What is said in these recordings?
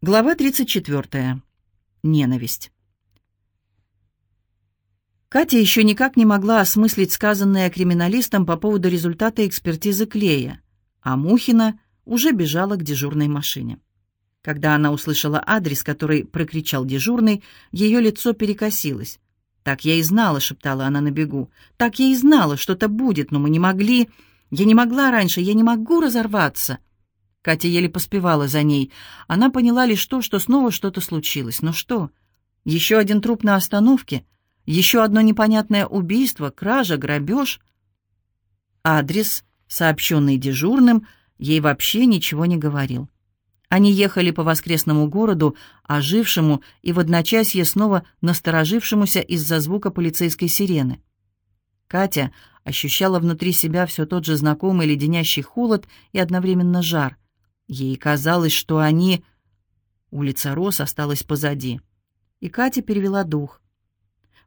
Глава 34. Ненависть. Катя еще никак не могла осмыслить сказанное криминалистом по поводу результата экспертизы клея, а Мухина уже бежала к дежурной машине. Когда она услышала адрес, который прокричал дежурный, ее лицо перекосилось. «Так я и знала», — шептала она на бегу. «Так я и знала, что-то будет, но мы не могли. Я не могла раньше, я не могу разорваться». Катя еле поспевала за ней. Она поняла лишь то, что снова что-то случилось. Но что? Еще один труп на остановке? Еще одно непонятное убийство, кража, грабеж? Адрес, сообщенный дежурным, ей вообще ничего не говорил. Они ехали по воскресному городу, ожившему и в одночасье снова насторожившемуся из-за звука полицейской сирены. Катя ощущала внутри себя все тот же знакомый леденящий холод и одновременно жар — Ей казалось, что они... Улица Рос осталась позади. И Катя перевела дух.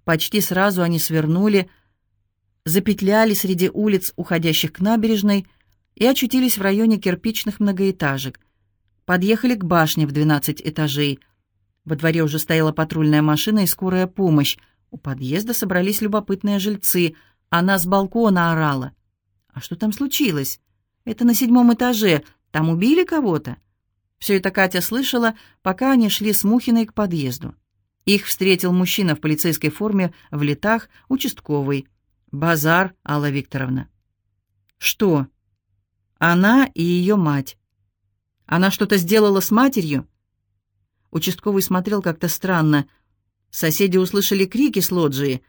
Почти сразу они свернули, запетляли среди улиц, уходящих к набережной, и очутились в районе кирпичных многоэтажек. Подъехали к башне в 12 этажей. Во дворе уже стояла патрульная машина и скорая помощь. У подъезда собрались любопытные жильцы. Она с балкона орала. «А что там случилось?» «Это на седьмом этаже. Там убили кого-то?» Все это Катя слышала, пока они шли с Мухиной к подъезду. Их встретил мужчина в полицейской форме, в летах, участковый. Базар Алла Викторовна. «Что?» «Она и ее мать. Она что-то сделала с матерью?» Участковый смотрел как-то странно. Соседи услышали крики с лоджии.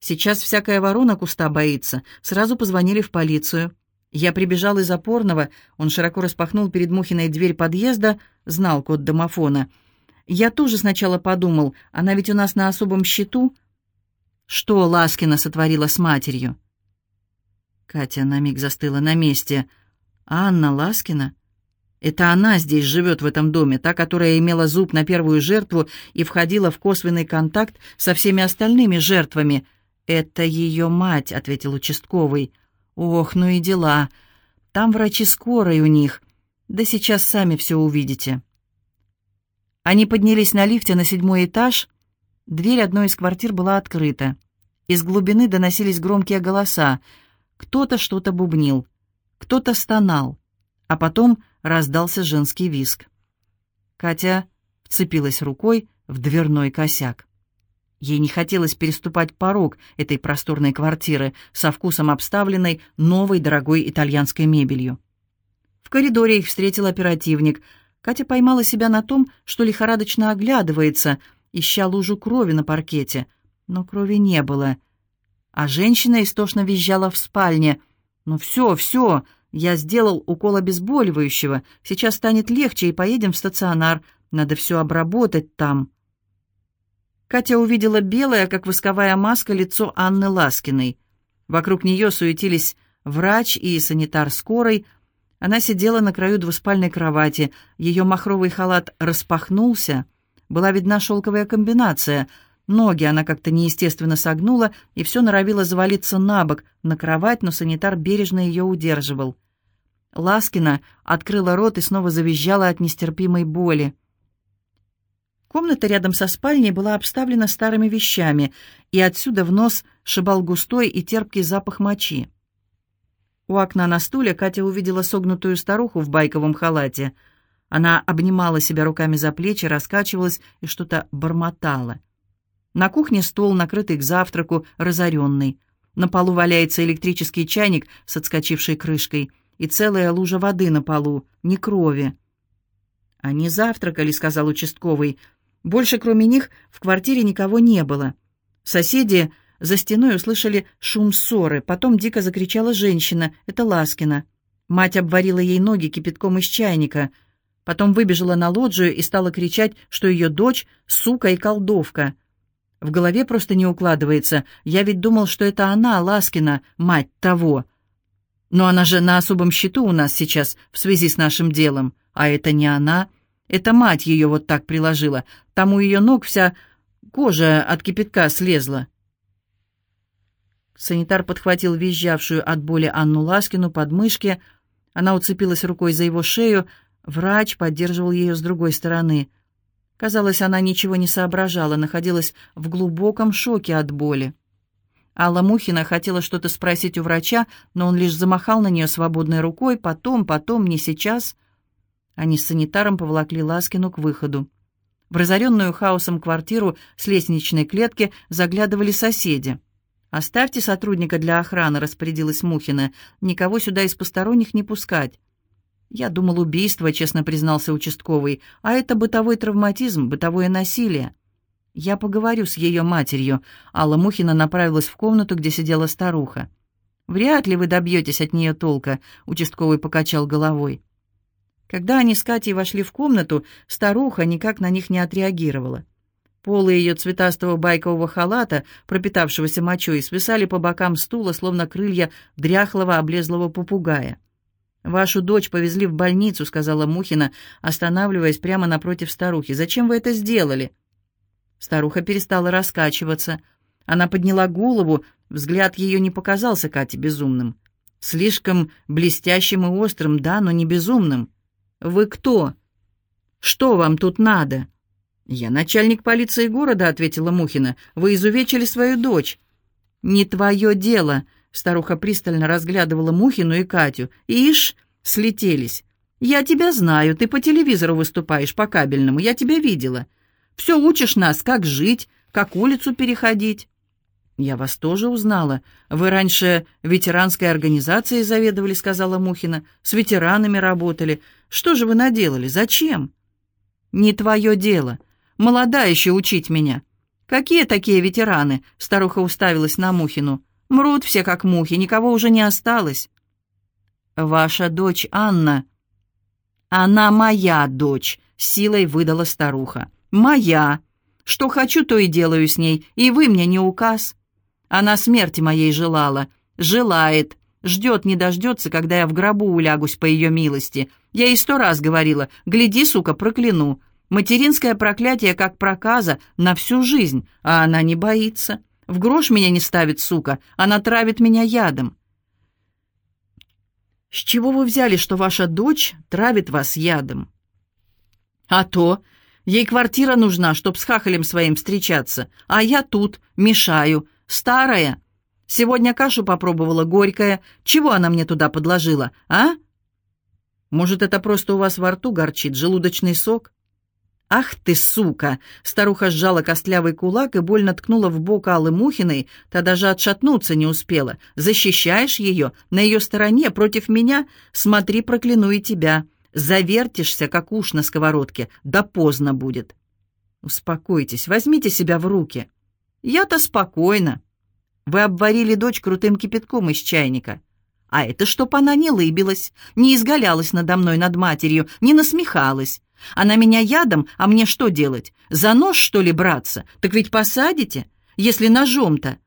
Сейчас всякая ворона куста боится. Сразу позвонили в полицию. Я прибежал из опорного, он широко распахнул перед Мухиной дверь подъезда, знал код домофона. Я тоже сначала подумал, она ведь у нас на особом счету. Что Ласкина сотворила с матерью? Катя на миг застыла на месте. Анна Ласкина? Это она здесь живет в этом доме, та, которая имела зуб на первую жертву и входила в косвенный контакт со всеми остальными жертвами. «Это ее мать», — ответил участковый. Ох, ну и дела. Там врачи скорой у них. Да сейчас сами все увидите. Они поднялись на лифте на седьмой этаж. Дверь одной из квартир была открыта. Из глубины доносились громкие голоса. Кто-то что-то бубнил, кто-то стонал, а потом раздался женский виск. Катя вцепилась рукой в дверной косяк. Ей не хотелось переступать порог этой просторной квартиры, со вкусом обставленной новой дорогой итальянской мебелью. В коридоре их встретил оперативник. Катя поймала себя на том, что лихорадочно оглядывается, ища лужу крови на паркете. Но крови не было. А женщина истошно визжала в спальне. «Ну все, все, я сделал укол обезболивающего. Сейчас станет легче, и поедем в стационар. Надо все обработать там». Катя увидела белое, как восковая маска, лицо Анны Ласкиной. Вокруг нее суетились врач и санитар скорой. Она сидела на краю двуспальной кровати. Ее махровый халат распахнулся. Была видна шелковая комбинация. Ноги она как-то неестественно согнула и все норовила завалиться на бок, на кровать, но санитар бережно ее удерживал. Ласкина открыла рот и снова завизжала от нестерпимой боли. Комната рядом со спальней была обставлена старыми вещами, и отсюда в нос шибал густой и терпкий запах мочи. У окна на стуле Катя увидела согнутую старуху в байковом халате. Она обнимала себя руками за плечи, раскачивалась и что-то бормотала. На кухне стол, накрытый к завтраку, разоренный. На полу валяется электрический чайник с отскочившей крышкой и целая лужа воды на полу, ни крови. «Они завтракали», — сказал участковый, — больше, кроме них, в квартире никого не было. Соседи за стеной услышали шум ссоры. Потом дико закричала женщина. Это Ласкина. Мать обварила ей ноги кипятком из чайника. Потом выбежала на лоджию и стала кричать, что ее дочь — сука и колдовка. В голове просто не укладывается. Я ведь думал, что это она, Ласкина, мать того. Но она же на особом счету у нас сейчас в связи с нашим делом. А это не она. Это мать ее вот так приложила. Там у ее ног вся кожа от кипятка слезла. Санитар подхватил визжавшую от боли Анну Ласкину под мышки. Она уцепилась рукой за его шею. Врач поддерживал ее с другой стороны. Казалось, она ничего не соображала, находилась в глубоком шоке от боли. Алла Мухина хотела что-то спросить у врача, но он лишь замахал на нее свободной рукой. Потом, потом, не сейчас. Они с санитаром поволокли Ласкину к выходу. В разоренную хаосом квартиру с лестничной клетки заглядывали соседи. «Оставьте сотрудника для охраны», — распорядилась Мухина. «Никого сюда из посторонних не пускать». «Я думал, убийство», — честно признался участковый. «А это бытовой травматизм, бытовое насилие». «Я поговорю с ее матерью». Алла Мухина направилась в комнату, где сидела старуха. «Вряд ли вы добьетесь от нее толка», — участковый покачал головой. Когда они с Катей вошли в комнату, старуха никак на них не отреагировала. Полы ее цветастого байкового халата, пропитавшегося мочой, свисали по бокам стула, словно крылья дряхлого облезлого попугая. «Вашу дочь повезли в больницу», — сказала Мухина, останавливаясь прямо напротив старухи. «Зачем вы это сделали?» Старуха перестала раскачиваться. Она подняла голову, взгляд ее не показался Кате безумным. Слишком блестящим и острым, да, но не безумным. «Вы кто? Что вам тут надо?» «Я начальник полиции города», — ответила Мухина. «Вы изувечили свою дочь». «Не твое дело», — старуха пристально разглядывала Мухину и Катю. «Ишь, слетелись. Я тебя знаю, ты по телевизору выступаешь, по кабельному, я тебя видела. Все учишь нас, как жить, как улицу переходить». «Я вас тоже узнала. Вы раньше ветеранской организацией заведовали», — сказала Мухина. «С ветеранами работали. Что же вы наделали? Зачем?» «Не твое дело. Молода еще учить меня». «Какие такие ветераны?» — старуха уставилась на Мухину. «Мрут все, как мухи, никого уже не осталось». «Ваша дочь Анна». «Она моя дочь», — силой выдала старуха. «Моя. Что хочу, то и делаю с ней, и вы мне не указ». Она смерти моей желала, желает, ждет, не дождется, когда я в гробу улягусь по ее милости. Я ей сто раз говорила, гляди, сука, прокляну. Материнское проклятие, как проказа, на всю жизнь, а она не боится. В грош меня не ставит, сука, она травит меня ядом. С чего вы взяли, что ваша дочь травит вас ядом? А то, Ей квартира нужна, чтоб с хахалем своим встречаться. А я тут, мешаю. Старая. Сегодня кашу попробовала, горькая. Чего она мне туда подложила, а? Может, это просто у вас во рту горчит, желудочный сок? «Ах ты, сука!» Старуха сжала костлявый кулак и больно ткнула в бок Аллы Мухиной, та даже отшатнуться не успела. «Защищаешь ее? На ее стороне? Против меня? Смотри, прокляну и тебя!» Завертишься, как уж на сковородке, да поздно будет. Успокойтесь, возьмите себя в руки. Я-то спокойно. Вы обварили дочь крутым кипятком из чайника. А это чтоб она не лыбилась, не изгалялась надо мной, над матерью, не насмехалась. Она меня ядом, а мне что делать? За нож, что ли, браться? Так ведь посадите, если ножом-то.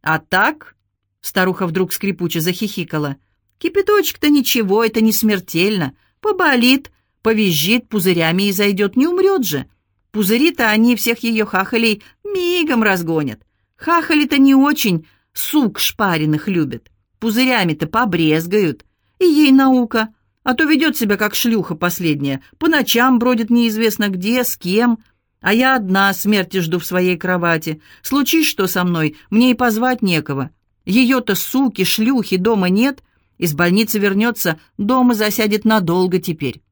А так...» Старуха вдруг скрипуче захихикала. «Кипяточек-то ничего, это не смертельно. Поболит, повизжит пузырями и зайдет, не умрет же. Пузыри-то они всех ее хахалей мигом разгонят. Хахали-то не очень сук шпаренных любят. Пузырями-то побрезгают. И ей наука. А то ведет себя как шлюха последняя. По ночам бродит неизвестно где, с кем. А я одна смерти жду в своей кровати. Случись что со мной, мне и позвать некого. Ее-то суки, шлюхи дома нет, из больницы вернется, дома засядет надолго теперь.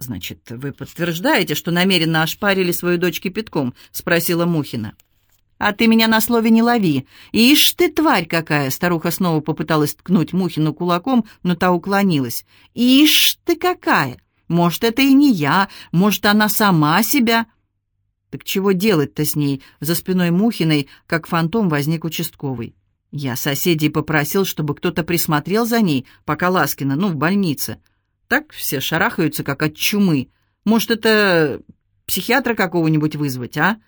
«Значит, вы подтверждаете, что намеренно ошпарили свою дочь кипятком?» — спросила Мухина. «А ты меня на слове не лови. Ишь ты, тварь какая!» Старуха снова попыталась ткнуть Мухину кулаком, но та уклонилась. «Ишь ты какая! Может, это и не я, может, она сама себя...» «Так чего делать-то с ней?» За спиной Мухиной, как фантом, возник участковый. Я соседей попросил, чтобы кто-то присмотрел за ней, пока Ласкина, ну, в больнице. Так все шарахаются, как от чумы. Может, это психиатра какого-нибудь вызвать, а?»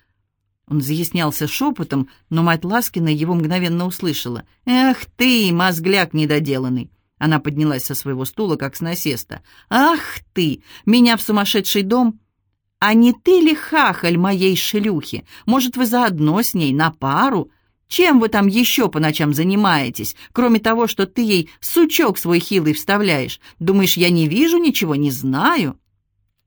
Он заяснялся шепотом, но мать Ласкина его мгновенно услышала. «Эх ты, мозгляк недоделанный!» Она поднялась со своего стула, как с насеста. «Ах ты! Меня в сумасшедший дом!» «А не ты ли хахаль моей шлюхи? Может, вы заодно с ней, на пару?» Чем вы там еще по ночам занимаетесь, кроме того, что ты ей сучок свой хилый вставляешь? Думаешь, я не вижу ничего, не знаю?»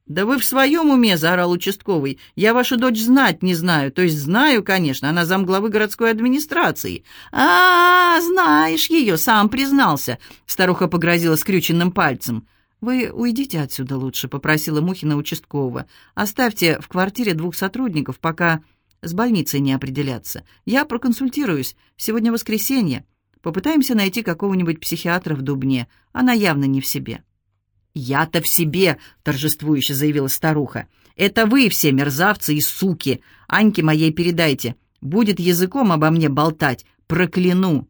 «Да вы в своем уме!» — заорал участковый. «Я вашу дочь знать не знаю. То есть знаю, конечно, она замглавы городской администрации». «А, -а, -а знаешь ее, сам признался!» — старуха погрозила скрюченным пальцем. «Вы уйдите отсюда лучше», — попросила Мухина участкового. «Оставьте в квартире двух сотрудников, пока с больницей не определятся. Я проконсультируюсь. Сегодня воскресенье. Попытаемся найти какого-нибудь психиатра в Дубне. Она явно не в себе». «Я-то в себе», — торжествующе заявила старуха. «Это вы все мерзавцы и суки. Аньке моей передайте. Будет языком обо мне болтать. Прокляну».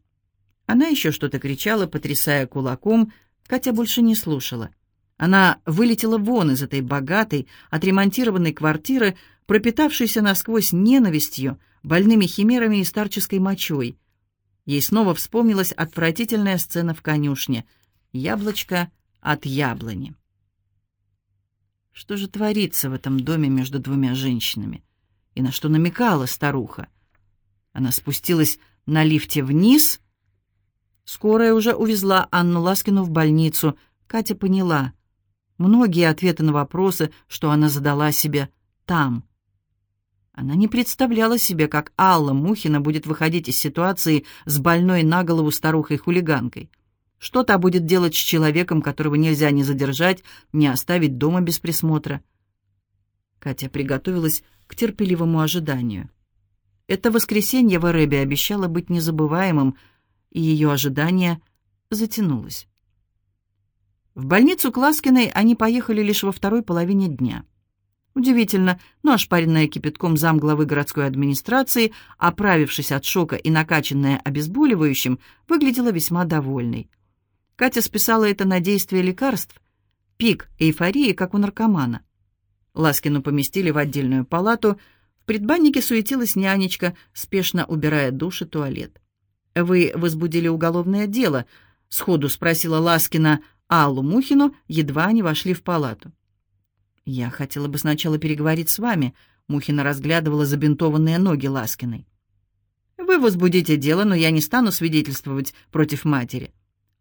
Она еще что-то кричала, потрясая кулаком. Катя больше не слушала. Она вылетела вон из этой богатой, отремонтированной квартиры, пропитавшейся насквозь ненавистью, больными химерами и старческой мочой. Ей снова вспомнилась отвратительная сцена в конюшне. Яблочко от яблони. Что же творится в этом доме между двумя женщинами? И на что намекала старуха? Она спустилась на лифте вниз. Скорая уже увезла Анну Ласкину в больницу. Катя поняла. Многие ответы на вопросы, что она задала себе там. Она не представляла себе, как Алла Мухина будет выходить из ситуации с больной на голову старухой-хулиганкой. Что та будет делать с человеком, которого нельзя ни задержать, ни оставить дома без присмотра? Катя приготовилась к терпеливому ожиданию. Это воскресенье в Эребе обещало быть незабываемым, и ее ожидание затянулось. В больницу Класкиной они поехали лишь во второй половине дня. Удивительно, но ошпаренная кипятком замглавы городской администрации, оправившись от шока и накачанная обезболивающим, выглядела весьма довольной. Катя списала это на действие лекарств. Пик эйфории, как у наркомана. Ласкину поместили в отдельную палату. В предбаннике суетилась нянечка, спешно убирая душ и туалет. «Вы возбудили уголовное дело?» — сходу спросила Ласкина Аллу Мухину, едва они вошли в палату. «Я хотела бы сначала переговорить с вами», — Мухина разглядывала забинтованные ноги Ласкиной. «Вы возбудите дело, но я не стану свидетельствовать против матери.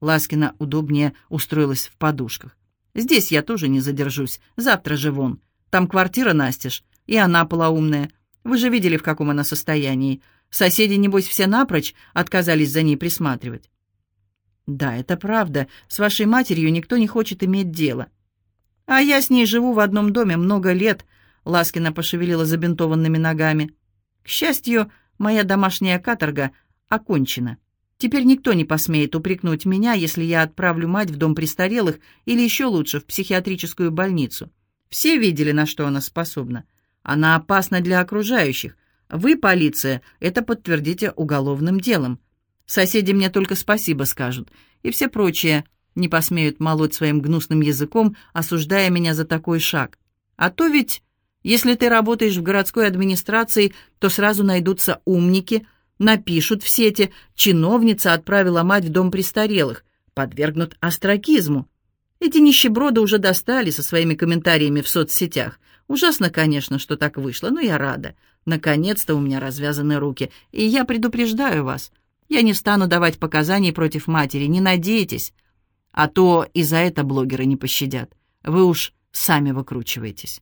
Ласкина удобнее устроилась в подушках. «Здесь я тоже не задержусь. Завтра же вон. Там квартира Настеж, и она полоумная. Вы же видели, в каком она состоянии. Соседи, небось, все напрочь отказались за ней присматривать». «Да, это правда. С вашей матерью никто не хочет иметь дело». «А я с ней живу в одном доме много лет», — Ласкина пошевелила забинтованными ногами. «К счастью, моя домашняя каторга окончена». Теперь никто не посмеет упрекнуть меня, если я отправлю мать в дом престарелых или еще лучше, в психиатрическую больницу. Все видели, на что она способна. Она опасна для окружающих. Вы, полиция, это подтвердите уголовным делом. Соседи мне только спасибо скажут, и все прочие не посмеют молоть своим гнусным языком, осуждая меня за такой шаг. А то ведь, если ты работаешь в городской администрации, то сразу найдутся умники – Напишут в сети «Чиновница отправила мать в дом престарелых», подвергнут остракизму. Эти нищеброды уже достали со своими комментариями в соцсетях. Ужасно, конечно, что так вышло, но я рада. Наконец-то у меня развязаны руки, и я предупреждаю вас. Я не стану давать показаний против матери, не надейтесь. А то и за это блогеры не пощадят. Вы уж сами выкручиваетесь.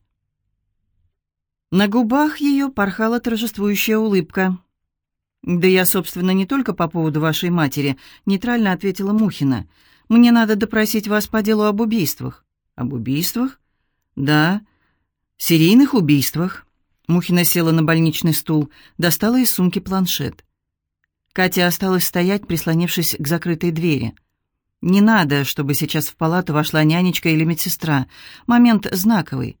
На губах ее порхала торжествующая улыбка. «Да я, собственно, не только по поводу вашей матери», — нейтрально ответила Мухина. «Мне надо допросить вас по делу об убийствах». «Об убийствах?» «Да, серийных убийствах». Мухина села на больничный стул, достала из сумки планшет. Катя осталась стоять, прислонившись к закрытой двери. «Не надо, чтобы сейчас в палату вошла нянечка или медсестра. Момент знаковый».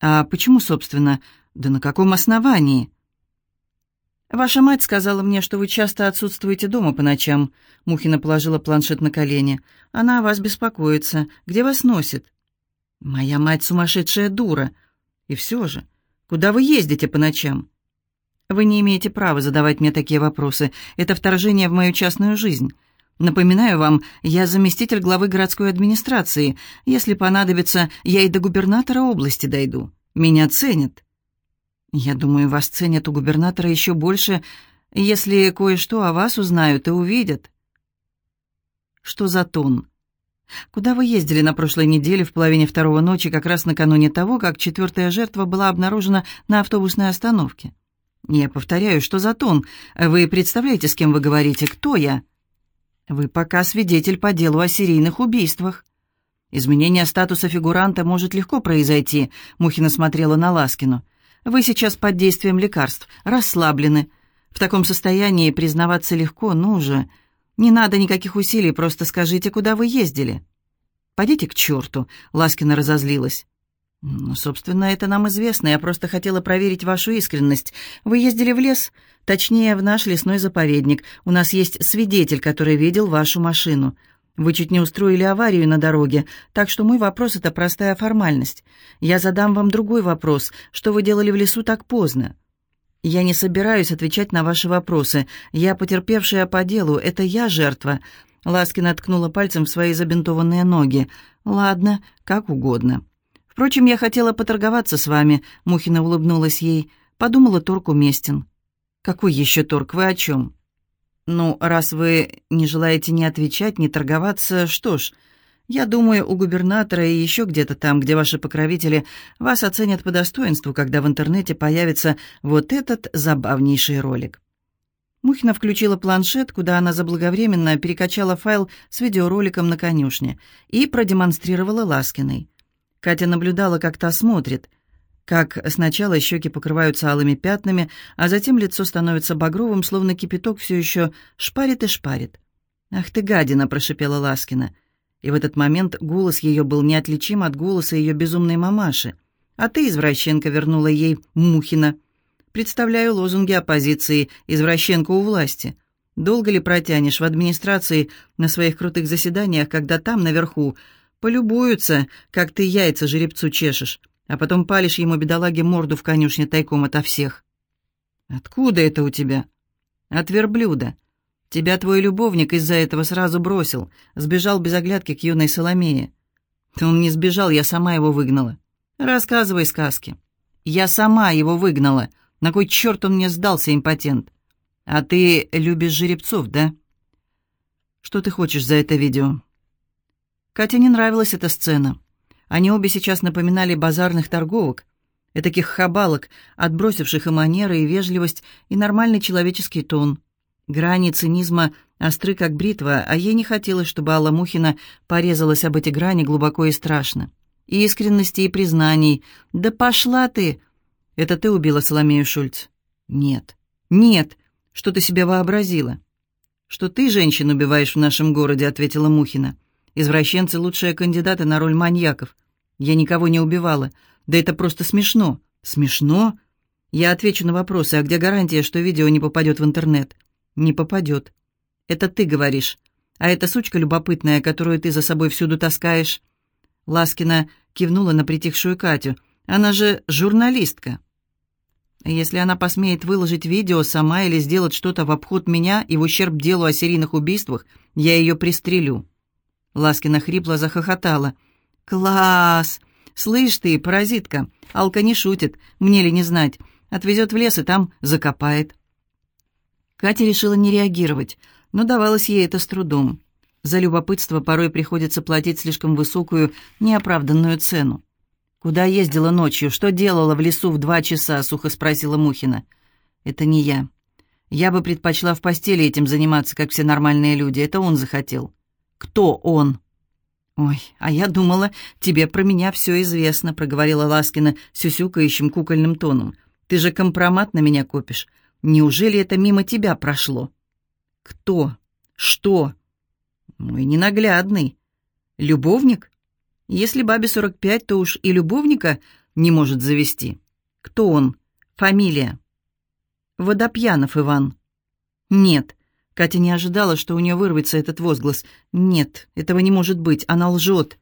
«А почему, собственно? Да на каком основании?» «Ваша мать сказала мне, что вы часто отсутствуете дома по ночам». Мухина положила планшет на колени. «Она о вас беспокоится. Где вас носит?» «Моя мать сумасшедшая дура. И все же, куда вы ездите по ночам?» «Вы не имеете права задавать мне такие вопросы. Это вторжение в мою частную жизнь. Напоминаю вам, я заместитель главы городской администрации. Если понадобится, я и до губернатора области дойду. Меня ценят». «Я думаю, вас ценят у губернатора еще больше, если кое-что о вас узнают и увидят». «Что за тон?» Куда вы ездили на прошлой неделе в половине второго ночи, как раз накануне того, как четвертая жертва была обнаружена на автобусной остановке? Я повторяю, что за тон? Вы представляете, с кем вы говорите? Кто я? Вы пока свидетель по делу о серийных убийствах. Изменение статуса фигуранта может легко произойти, Мухина смотрела на Ласкину. Вы сейчас под действием лекарств, расслаблены. В таком состоянии признаваться легко, ну же. Не надо никаких усилий, просто скажите, куда вы ездили. «Пойдите к черту», — Ласкина разозлилась. «Ну, собственно, это нам известно. Я просто хотела проверить вашу искренность. Вы ездили в лес, точнее, в наш лесной заповедник. У нас есть свидетель, который видел вашу машину. Вы чуть не устроили аварию на дороге, так что мой вопрос — это простая формальность. Я задам вам другой вопрос. Что вы делали в лесу так поздно?» «Я не собираюсь отвечать на ваши вопросы. Я потерпевшая по делу. Это я жертва. Ласкина ткнула пальцем в свои забинтованные ноги. «Ладно, как угодно». «Впрочем, я хотела поторговаться с вами», — Мухина улыбнулась ей. Подумала, торг уместен. «Какой еще торг? Вы о чем?» «Ну, раз вы не желаете ни отвечать, ни торговаться, что ж, я думаю, у губернатора и еще где-то там, где ваши покровители вас оценят по достоинству, когда в интернете появится вот этот забавнейший ролик». Мухина включила планшет, куда она заблаговременно перекачала файл с видеороликом на конюшне и продемонстрировала Ласкиной. Катя наблюдала, как та смотрит, как сначала щеки покрываются алыми пятнами, а затем лицо становится багровым, словно кипяток все еще шпарит и шпарит. «Ах ты, гадина!» — прошипела Ласкина. И в этот момент голос ее был неотличим от голоса ее безумной мамаши. «А ты, извращенка!» — вернула ей Мухина. Представляю лозунги оппозиции «Извращенка у власти». Долго ли протянешь в администрации на своих крутых заседаниях, когда там, наверху, полюбуются, как ты яйца жеребцу чешешь, а потом палишь ему, бедолаге, морду в конюшне тайком ото всех? Откуда это у тебя? От верблюда. Тебя твой любовник из-за этого сразу бросил, сбежал без оглядки к юной Соломее. Он не сбежал, я сама его выгнала. Рассказывай сказки. Я сама его выгнала — на кой черт он мне сдался, импотент? А ты любишь жеребцов, да? Что ты хочешь за это видео? Кате не нравилась эта сцена. Они обе сейчас напоминали базарных торговок, этаких хабалок, отбросивших и манеры, и вежливость, и нормальный человеческий тон. Грани цинизма остры, как бритва, а ей не хотелось, чтобы Алла Мухина порезалась об эти грани глубоко и страшно. И искренности, и признаний. «Да пошла ты!» «Это ты убила Соломею Шульц?» «Нет». «Нет. Что ты себе вообразила?» «Что ты женщин убиваешь в нашем городе», — ответила Мухина. «Извращенцы — лучшие кандидаты на роль маньяков. Я никого не убивала. Да это просто смешно». «Смешно?» «Я отвечу на вопросы. А где гарантия, что видео не попадет в интернет?» «Не попадет». «Это ты говоришь. А эта сучка любопытная, которую ты за собой всюду таскаешь?» Ласкина кивнула на притихшую Катю. «Она же журналистка». Если она посмеет выложить видео сама или сделать что-то в обход меня и в ущерб делу о серийных убийствах, я ее пристрелю». Ласкина хрипло захохотала. «Класс! Слышь ты, паразитка, Алка не шутит, мне ли не знать. Отвезет в лес и там закопает». Катя решила не реагировать, но давалось ей это с трудом. За любопытство порой приходится платить слишком высокую, неоправданную цену. «Куда ездила ночью? Что делала в лесу в два часа?» — сухо спросила Мухина. «Это не я. Я бы предпочла в постели этим заниматься, как все нормальные люди. Это он захотел». «Кто он?» «Ой, а я думала, тебе про меня все известно», — проговорила Ласкина сюсюкающим кукольным тоном. «Ты же компромат на меня копишь. Неужели это мимо тебя прошло?» «Кто? Что?» «Мой ненаглядный. Любовник?» Если бабе 45, то уж и любовника не может завести. Кто он? Фамилия. Водопьянов Иван. Нет. Катя не ожидала, что у нее вырвется этот возглас. Нет, этого не может быть, она лжет.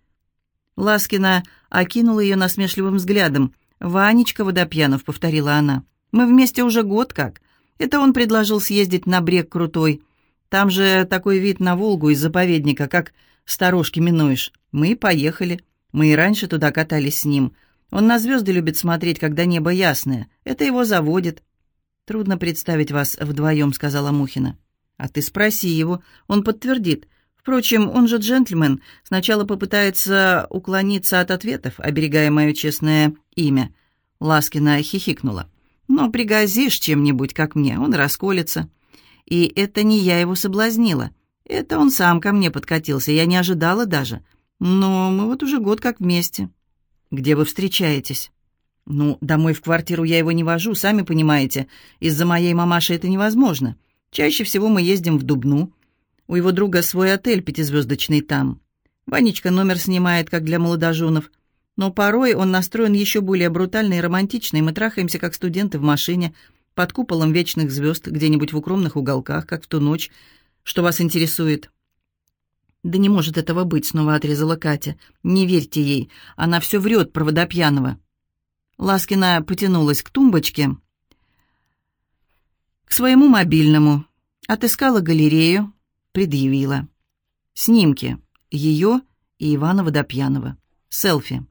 Ласкина окинула ее насмешливым взглядом. «Ванечка Водопьянов», — повторила она. «Мы вместе уже год как. Это он предложил съездить на брег крутой. Там же такой вид на Волгу из заповедника, как сторожки минуешь. Мы поехали. Мы и раньше туда катались с ним. Он на звезды любит смотреть, когда небо ясное. Это его заводит. «Трудно представить вас вдвоем», — сказала Мухина. «А ты спроси его, он подтвердит. Впрочем, он же джентльмен, сначала попытается уклониться от ответов, оберегая мое честное имя. Ласкина хихикнула. Но пригрозишь чем-нибудь, как мне, он расколется. И это не я его соблазнила. Это он сам ко мне подкатился, я не ожидала даже. Но мы вот уже год как вместе. Где вы встречаетесь? Ну, домой в квартиру я его не вожу, сами понимаете. Из-за моей мамаши это невозможно. Чаще всего мы ездим в Дубну. У его друга свой отель пятизвездочный там. Ванечка номер снимает, как для молодоженов. Но порой он настроен еще более брутально и романтично, и мы трахаемся, как студенты в машине, под куполом вечных звезд, где-нибудь в укромных уголках, как в ту ночь. Что вас интересует?» «Да не может этого быть», — снова отрезала Катя. «Не верьте ей, она все врет про водопьяного». Ласкина потянулась к тумбочке, к своему мобильному, отыскала галерею, предъявила. Снимки ее и Ивана Водопьянова. Селфи.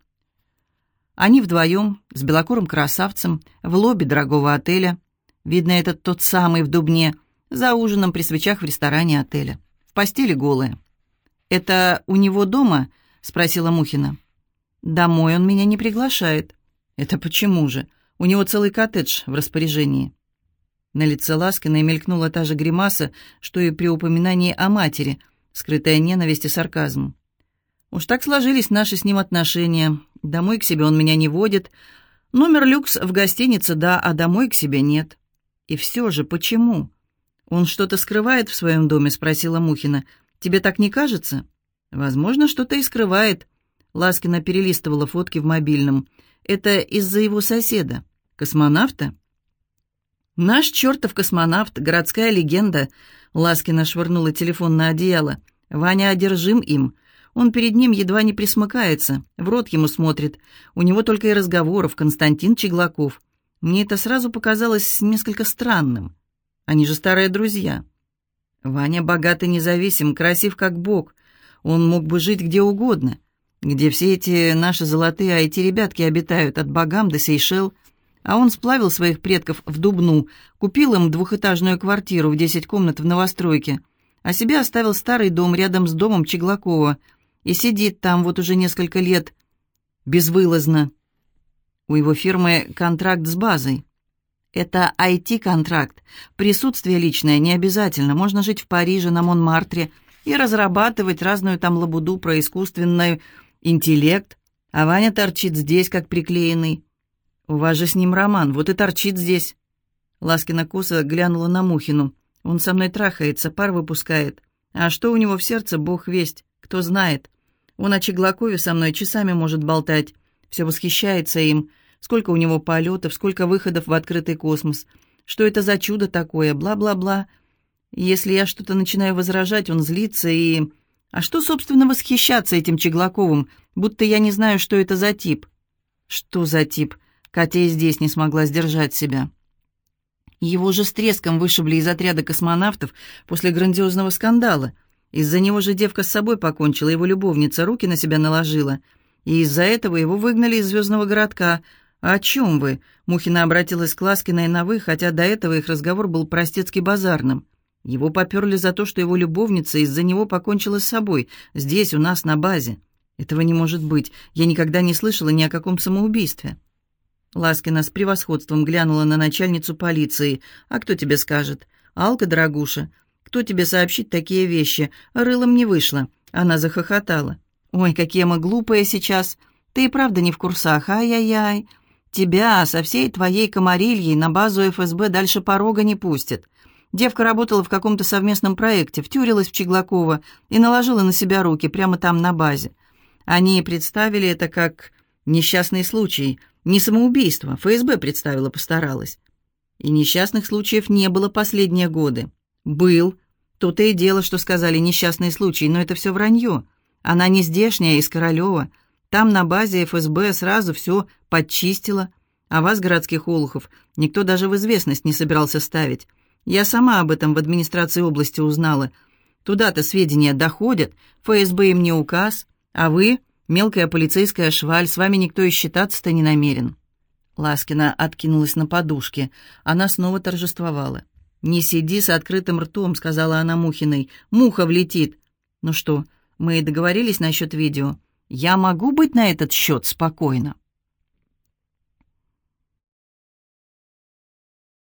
Они вдвоем, с белокурым красавцем, в лобби дорогого отеля. Видно, этот тот самый в Дубне, за ужином при свечах в ресторане отеля. В постели голые. «Это у него дома?» — спросила Мухина. «Домой он меня не приглашает». «Это почему же? У него целый коттедж в распоряжении». На лице Ласкиной мелькнула та же гримаса, что и при упоминании о матери, скрытая ненависть и сарказм. «Уж так сложились наши с ним отношения. Домой к себе он меня не водит. Номер люкс в гостинице, да, а домой к себе нет. И все же, почему?» «Он что-то скрывает в своем доме?» — спросила Мухина. «Тебе так не кажется?» «Возможно, что-то и скрывает». Ласкина перелистывала фотки в мобильном. «Это из-за его соседа. Космонавта?» «Наш чертов космонавт, городская легенда», — Ласкина швырнула телефон на одеяло. «Ваня одержим им. Он перед ним едва не присмыкается, в рот ему смотрит. У него только и разговоров, Константин Чеглаков. Мне это сразу показалось несколько странным. Они же старые друзья». Ваня богат и независим, красив как бог. Он мог бы жить где угодно, где все эти наши золотые айти-ребятки обитают, от Багам до Сейшел. А он сплавил своих предков в Дубну, купил им двухэтажную квартиру в десять комнат в новостройке, а себе оставил старый дом рядом с домом Чеглакова и сидит там вот уже несколько лет безвылазно. У его фирмы контракт с базой. Это IT-контракт. Присутствие личное не обязательно. Можно жить в Париже, на Монмартре и разрабатывать разную там лабуду про искусственный интеллект. А Ваня торчит здесь, как приклеенный. «У вас же с ним роман, вот и торчит здесь». Ласкина косо глянула на Мухину. «Он со мной трахается, пар выпускает. А что у него в сердце, бог весть, кто знает. Он о Чеглакове со мной часами может болтать. Все восхищается им. Сколько у него полетов, сколько выходов в открытый космос. Что это за чудо такое, бла-бла-бла. Если я что-то начинаю возражать, он злится и... А что, собственно, восхищаться этим Чеглаковым, будто я не знаю, что это за тип? Что за тип? Катя и здесь не смогла сдержать себя. Его же с треском вышибли из отряда космонавтов после грандиозного скандала. Из-за него же девка с собой покончила, его любовница руки на себя наложила. И из-за этого его выгнали из звездного городка. «А «О чем вы?» Мухина обратилась к Ласкиной на «вы», хотя до этого их разговор был простецки базарным. Его поперли за то, что его любовница из-за него покончила с собой, здесь, у нас, на базе. Этого не может быть. Я никогда не слышала ни о каком самоубийстве. Ласкина с превосходством глянула на начальницу полиции. «А кто тебе скажет? Алка, дорогуша, кто тебе сообщит такие вещи? Рылом не вышло». Она захохотала. «Ой, какие мы глупые сейчас. Ты и правда не в курсах, ай-яй-яй. Тебя со всей твоей комарильей на базу ФСБ дальше порога не пустят. Девка работала в каком-то совместном проекте, втюрилась в Чеглакова и наложила на себя руки прямо там на базе. Они представили это как несчастный случай — не самоубийство, ФСБ представила, постаралась. И несчастных случаев не было последние годы. Был. То-то и дело, что сказали несчастный случай, но это все вранье. Она не здешняя, из Королева. Там на базе ФСБ сразу все подчистила. А вас, городских олухов, никто даже в известность не собирался ставить. Я сама об этом в администрации области узнала. Туда-то сведения доходят, ФСБ им не указ, а вы Мелкая полицейская шваль, с вами никто и считаться-то не намерен». Ласкина откинулась на подушке. Она снова торжествовала. «Не сиди с открытым ртом», — сказала она Мухиной. «Муха влетит». «Ну что, мы договорились насчет видео? Я могу быть на этот счет спокойна?»